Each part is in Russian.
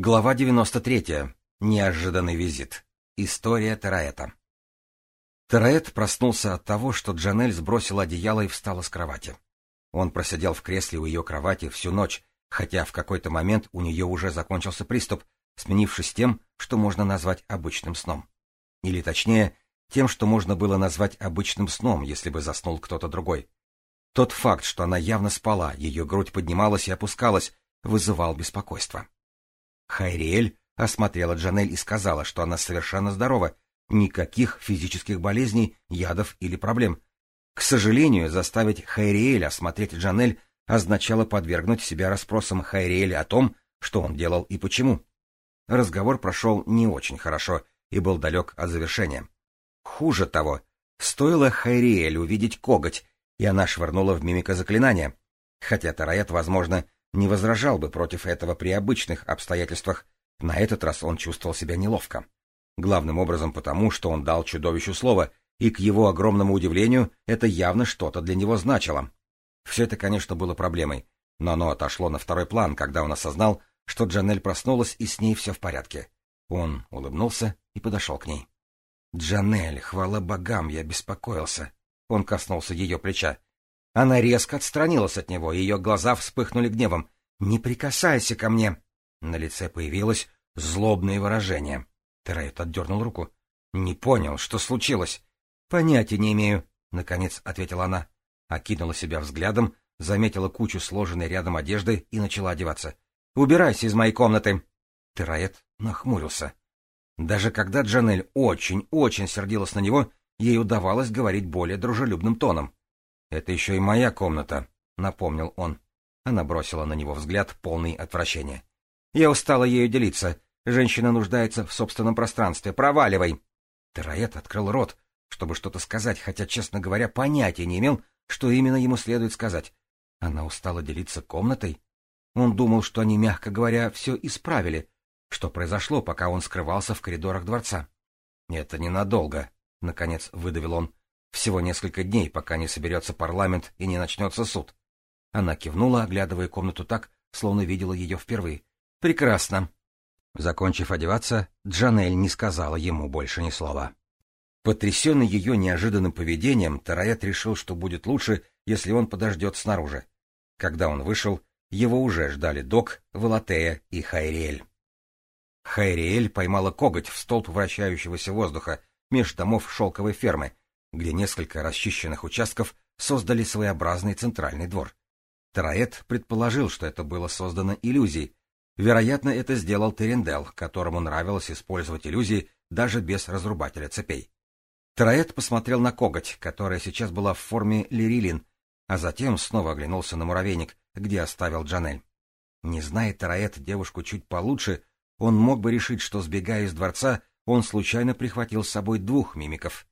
Глава 93. Неожиданный визит. История Тараэта. Тараэт проснулся от того, что Джанель сбросила одеяло и встала с кровати. Он просидел в кресле у ее кровати всю ночь, хотя в какой-то момент у нее уже закончился приступ, сменившись тем, что можно назвать обычным сном. Или точнее, тем, что можно было назвать обычным сном, если бы заснул кто-то другой. Тот факт, что она явно спала, ее грудь поднималась и опускалась, вызывал беспокойство. Хайриэль осмотрела Джанель и сказала, что она совершенно здорова, никаких физических болезней, ядов или проблем. К сожалению, заставить Хайриэль осмотреть Джанель означало подвергнуть себя расспросам Хайриэля о том, что он делал и почему. Разговор прошел не очень хорошо и был далек от завершения. Хуже того, стоило Хайриэль увидеть коготь, и она швырнула в мимика заклинание, хотя Тараэт, возможно, не возражал бы против этого при обычных обстоятельствах, на этот раз он чувствовал себя неловко. Главным образом потому, что он дал чудовищу слово, и, к его огромному удивлению, это явно что-то для него значило. Все это, конечно, было проблемой, но оно отошло на второй план, когда он осознал, что Джанель проснулась и с ней все в порядке. Он улыбнулся и подошел к ней. «Джанель, хвала богам, я беспокоился!» Он коснулся ее плеча. Она резко отстранилась от него, ее глаза вспыхнули гневом. «Не прикасайся ко мне!» На лице появилось злобное выражение. Терейт отдернул руку. «Не понял, что случилось?» «Понятия не имею», — наконец ответила она. Окинула себя взглядом, заметила кучу сложенной рядом одежды и начала одеваться. «Убирайся из моей комнаты!» Терает нахмурился. Даже когда Джанель очень-очень сердилась на него, ей удавалось говорить более дружелюбным тоном. «Это еще и моя комната», — напомнил он. Она бросила на него взгляд, полный отвращения. «Я устала ею делиться. Женщина нуждается в собственном пространстве. Проваливай!» Тероэт открыл рот, чтобы что-то сказать, хотя, честно говоря, понятия не имел, что именно ему следует сказать. Она устала делиться комнатой? Он думал, что они, мягко говоря, все исправили. Что произошло, пока он скрывался в коридорах дворца? — Это ненадолго, — наконец выдавил он. Всего несколько дней, пока не соберется парламент и не начнется суд. Она кивнула, оглядывая комнату так, словно видела ее впервые. «Прекрасно!» Закончив одеваться, Джанель не сказала ему больше ни слова. Потрясенный ее неожиданным поведением, Тараэт решил, что будет лучше, если он подождет снаружи. Когда он вышел, его уже ждали Док, Валатея и Хайриэль. Хайриэль поймала коготь в столб вращающегося воздуха меж домов шелковой фермы, где несколько расчищенных участков создали своеобразный центральный двор. Тараэт предположил, что это было создано иллюзией. Вероятно, это сделал Терендел, которому нравилось использовать иллюзии даже без разрубателя цепей. Тараэт посмотрел на коготь, которая сейчас была в форме лирилин, а затем снова оглянулся на муравейник, где оставил Джанель. Не зная Тараэт девушку чуть получше, он мог бы решить, что, сбегая из дворца, он случайно прихватил с собой двух мимиков.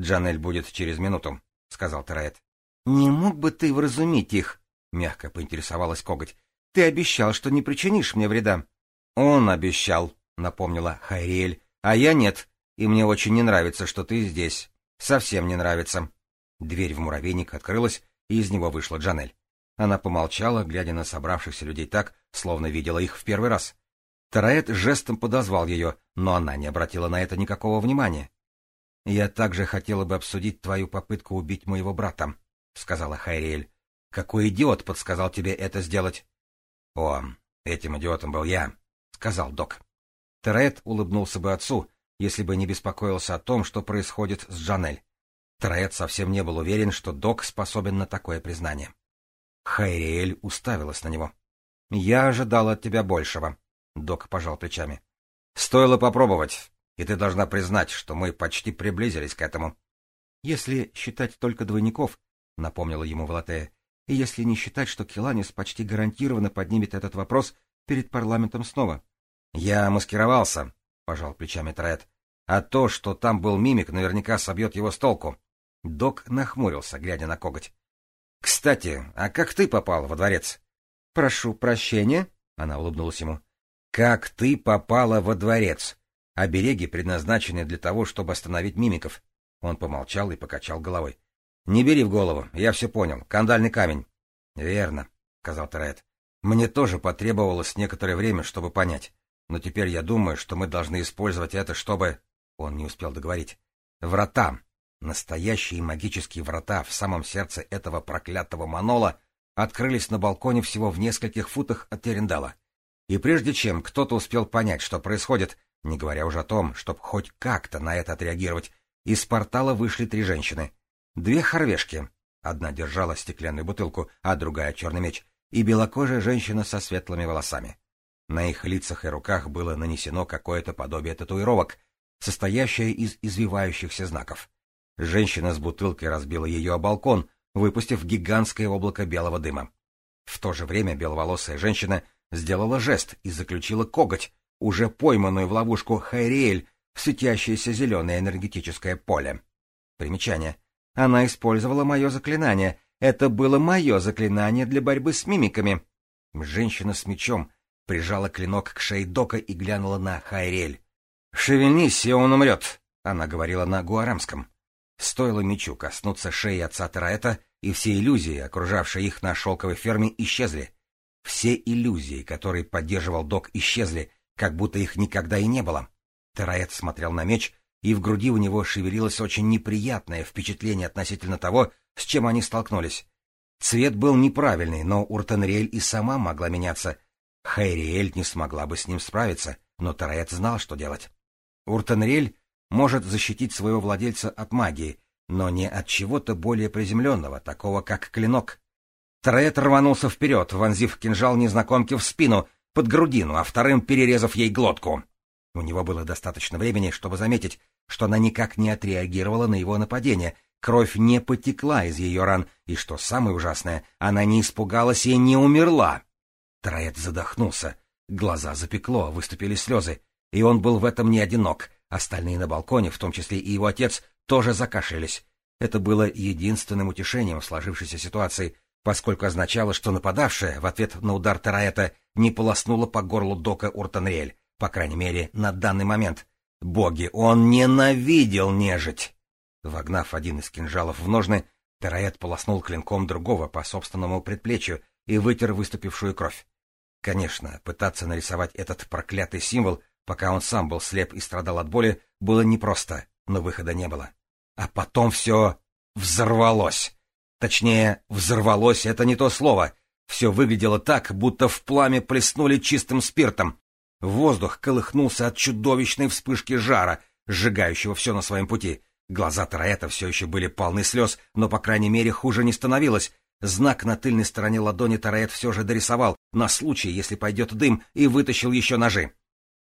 Джанель будет через минуту, — сказал Тарает. — Не мог бы ты вразумить их? — мягко поинтересовалась коготь. — Ты обещал, что не причинишь мне вреда. — Он обещал, — напомнила Хайриэль. — А я нет, и мне очень не нравится, что ты здесь. Совсем не нравится. Дверь в муравейник открылась, и из него вышла Джанель. Она помолчала, глядя на собравшихся людей так, словно видела их в первый раз. Тараэт жестом подозвал ее, но она не обратила на это никакого внимания. «Я также хотела бы обсудить твою попытку убить моего брата», — сказала Хайриэль. «Какой идиот подсказал тебе это сделать?» «О, этим идиотом был я», — сказал док. Терет улыбнулся бы отцу, если бы не беспокоился о том, что происходит с Джанель. Терет совсем не был уверен, что док способен на такое признание. Хайриэль уставилась на него. «Я ожидал от тебя большего», — док пожал плечами. «Стоило попробовать и ты должна признать, что мы почти приблизились к этому. — Если считать только двойников, — напомнила ему Валатея, — и если не считать, что Келанис почти гарантированно поднимет этот вопрос перед парламентом снова. — Я маскировался, — пожал плечами Тред. — А то, что там был мимик, наверняка собьет его с толку. Док нахмурился, глядя на коготь. — Кстати, а как ты попал во дворец? — Прошу прощения, — она улыбнулась ему. — Как ты попала во дворец? — Обереги предназначены для того, чтобы остановить мимиков. Он помолчал и покачал головой. — Не бери в голову, я все понял. Кандальный камень. — Верно, — сказал Тарет. — Мне тоже потребовалось некоторое время, чтобы понять. Но теперь я думаю, что мы должны использовать это, чтобы... Он не успел договорить. Врата. Настоящие магические врата в самом сердце этого проклятого манола открылись на балконе всего в нескольких футах от Терендала. И прежде чем кто-то успел понять, что происходит, — не говоря уже о том, чтобы хоть как-то на это отреагировать, из портала вышли три женщины. Две хорвешки. Одна держала стеклянную бутылку, а другая — черный меч. И белокожая женщина со светлыми волосами. На их лицах и руках было нанесено какое-то подобие татуировок, состоящее из извивающихся знаков. Женщина с бутылкой разбила ее о балкон, выпустив гигантское облако белого дыма. В то же время беловолосая женщина сделала жест и заключила коготь, уже пойманную в ловушку Хайриэль в светящееся зеленое энергетическое поле. Примечание. Она использовала мое заклинание. Это было мое заклинание для борьбы с мимиками. Женщина с мечом прижала клинок к шее Дока и глянула на Хайрель. «Шевельнись, и он умрет!» — она говорила на гуарамском. Стоило мечу коснуться шеи отца Тараэта, и все иллюзии, окружавшие их на шелковой ферме, исчезли. Все иллюзии, которые поддерживал Док, исчезли, как будто их никогда и не было. Терает смотрел на меч, и в груди у него шевелилось очень неприятное впечатление относительно того, с чем они столкнулись. Цвет был неправильный, но Уртенриэль и сама могла меняться. Хайриэль не смогла бы с ним справиться, но Тараэт знал, что делать. Уртенриэль может защитить своего владельца от магии, но не от чего-то более приземленного, такого как клинок. Тараэт рванулся вперед, вонзив кинжал незнакомке в спину — под грудину, а вторым перерезав ей глотку. У него было достаточно времени, чтобы заметить, что она никак не отреагировала на его нападение, кровь не потекла из ее ран, и, что самое ужасное, она не испугалась и не умерла. Троэт задохнулся, глаза запекло, выступили слезы, и он был в этом не одинок. Остальные на балконе, в том числе и его отец, тоже закашлялись. Это было единственным утешением в сложившейся ситуации — поскольку означало, что нападавшая в ответ на удар Тараэта не полоснула по горлу Дока Уртанриэль, по крайней мере, на данный момент. Боги, он ненавидел нежить! Вогнав один из кинжалов в ножны, Тараэт полоснул клинком другого по собственному предплечью и вытер выступившую кровь. Конечно, пытаться нарисовать этот проклятый символ, пока он сам был слеп и страдал от боли, было непросто, но выхода не было. А потом все взорвалось. Точнее, взорвалось — это не то слово. Все выглядело так, будто в пламе плеснули чистым спиртом. Воздух колыхнулся от чудовищной вспышки жара, сжигающего все на своем пути. Глаза Тараэта все еще были полны слез, но, по крайней мере, хуже не становилось. Знак на тыльной стороне ладони Тараэт все же дорисовал, на случай, если пойдет дым, и вытащил еще ножи.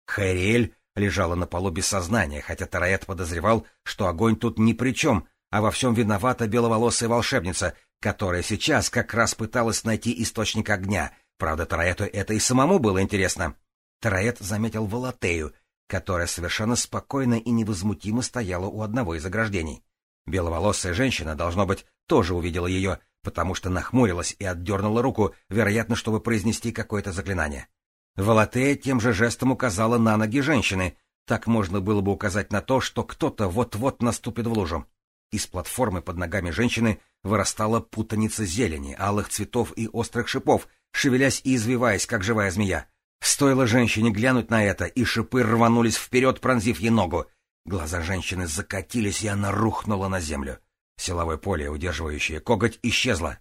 Хэриэль лежала на полу без сознания, хотя Тараэт подозревал, что огонь тут ни при чем, а во всем виновата беловолосая волшебница, которая сейчас как раз пыталась найти источник огня. Правда, Тараэту это и самому было интересно. Тараэт заметил Волотею, которая совершенно спокойно и невозмутимо стояла у одного из ограждений. Беловолосая женщина, должно быть, тоже увидела ее, потому что нахмурилась и отдернула руку, вероятно, чтобы произнести какое-то заклинание. Волотея тем же жестом указала на ноги женщины. Так можно было бы указать на то, что кто-то вот-вот наступит в лужу. Из платформы под ногами женщины вырастала путаница зелени, алых цветов и острых шипов, шевелясь и извиваясь, как живая змея. Стоило женщине глянуть на это, и шипы рванулись вперед, пронзив ей ногу. Глаза женщины закатились, и она рухнула на землю. Силовое поле, удерживающее коготь, исчезло.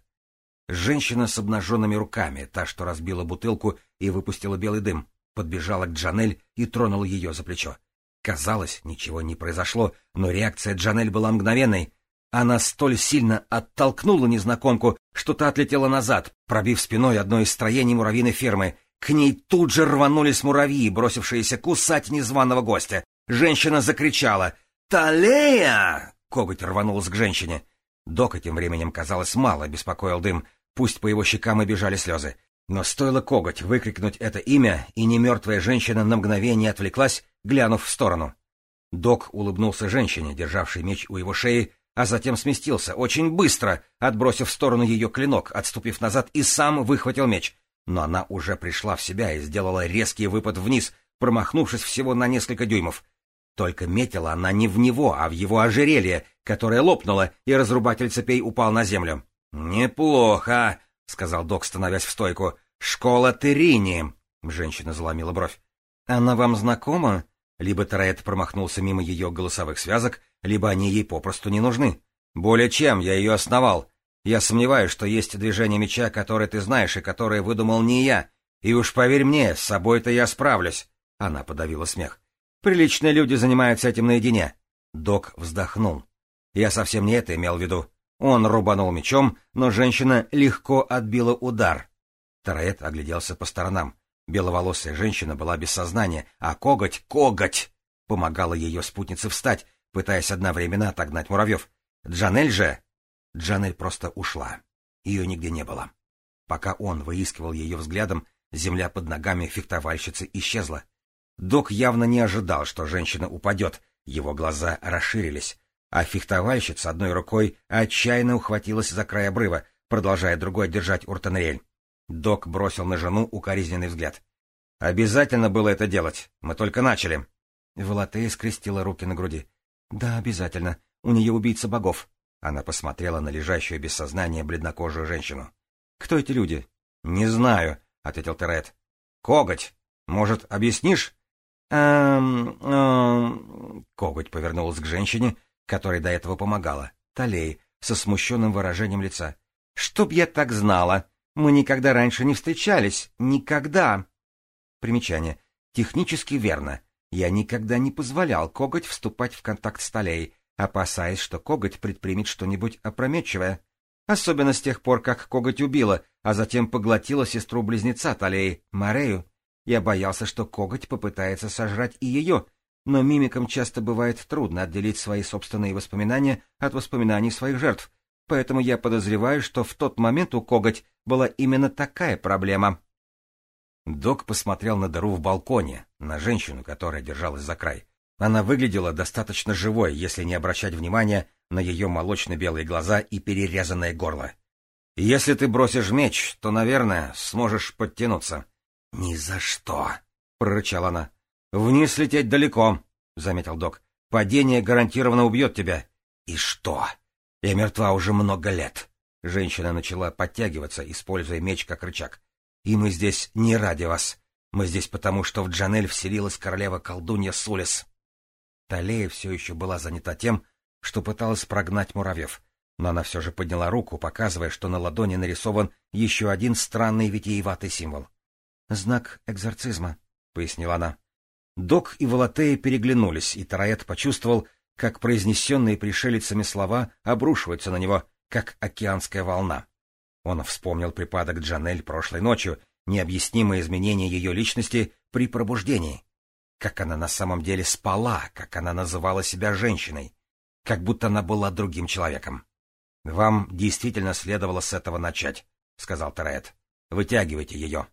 Женщина с обнаженными руками, та, что разбила бутылку и выпустила белый дым, подбежала к Джанель и тронула ее за плечо. Казалось, ничего не произошло, но реакция Джанель была мгновенной. Она столь сильно оттолкнула незнакомку, что та отлетела назад, пробив спиной одно из строений муравьиной фермы. К ней тут же рванулись муравьи, бросившиеся кусать незваного гостя. Женщина закричала «Талея!» Коготь рванулась к женщине. Дока тем временем, казалось, мало беспокоил дым, пусть по его щекам и бежали слезы. Но стоило коготь выкрикнуть это имя, и немертвая женщина на мгновение отвлеклась, глянув в сторону. Док улыбнулся женщине, державшей меч у его шеи, а затем сместился очень быстро, отбросив в сторону ее клинок, отступив назад и сам выхватил меч. Но она уже пришла в себя и сделала резкий выпад вниз, промахнувшись всего на несколько дюймов. Только метила она не в него, а в его ожерелье, которое лопнуло, и разрубатель цепей упал на землю. «Неплохо», — сказал док, становясь в стойку. «Школа Терини», — женщина заломила бровь. «Она вам знакома?» Либо Тарет промахнулся мимо ее голосовых связок, либо они ей попросту не нужны. Более чем, я ее основал. Я сомневаюсь, что есть движение меча, которое ты знаешь и которое выдумал не я. И уж поверь мне, с собой-то я справлюсь. Она подавила смех. Приличные люди занимаются этим наедине. Док вздохнул. Я совсем не это имел в виду. Он рубанул мечом, но женщина легко отбила удар. Тараэт огляделся по сторонам. Беловолосая женщина была без сознания, а коготь, коготь! Помогала ее спутнице встать, пытаясь одновременно отогнать муравьев. Джанель же... Джанель просто ушла. Ее нигде не было. Пока он выискивал ее взглядом, земля под ногами фехтовальщицы исчезла. Док явно не ожидал, что женщина упадет, его глаза расширились, а фехтовальщица одной рукой отчаянно ухватилась за край обрыва, продолжая другой держать Уртенриэль. Док бросил на жену укоризненный взгляд. «Обязательно было это делать. Мы только начали». Валатея скрестила руки на груди. «Да, обязательно. У нее убийца богов». Она посмотрела на лежащую без сознания бледнокожую женщину. «Кто эти люди?» «Не знаю», — ответил Терет. «Коготь! Может, объяснишь?» «Эм... эм...» Коготь повернулась к женщине, которой до этого помогала, Талей, со смущенным выражением лица. «Чтоб я так знала!» Мы никогда раньше не встречались. Никогда. Примечание. Технически верно. Я никогда не позволял коготь вступать в контакт с Толей, опасаясь, что коготь предпримет что-нибудь опрометчивое. Особенно с тех пор, как коготь убила, а затем поглотила сестру-близнеца Толей, Марею. Я боялся, что коготь попытается сожрать и ее, но мимикам часто бывает трудно отделить свои собственные воспоминания от воспоминаний своих жертв, поэтому я подозреваю, что в тот момент у коготь была именно такая проблема. Док посмотрел на дыру в балконе, на женщину, которая держалась за край. Она выглядела достаточно живой, если не обращать внимания на ее молочно-белые глаза и перерезанное горло. «Если ты бросишь меч, то, наверное, сможешь подтянуться». «Ни за что!» — прорычала она. «Вниз лететь далеко», — заметил док. «Падение гарантированно убьет тебя». «И что?» Я мертва уже много лет. Женщина начала подтягиваться, используя меч как рычаг. И мы здесь не ради вас. Мы здесь потому, что в Джанель вселилась королева-колдунья Сулис. Талея все еще была занята тем, что пыталась прогнать муравьев, но она все же подняла руку, показывая, что на ладони нарисован еще один странный витиеватый символ. «Знак экзорцизма», — пояснила она. Док и Волотея переглянулись, и Тараэт почувствовал, как произнесенные пришелицами слова обрушиваются на него, как океанская волна. Он вспомнил припадок Джанель прошлой ночью, необъяснимое изменение ее личности при пробуждении. Как она на самом деле спала, как она называла себя женщиной, как будто она была другим человеком. — Вам действительно следовало с этого начать, — сказал Терет. — Вытягивайте ее.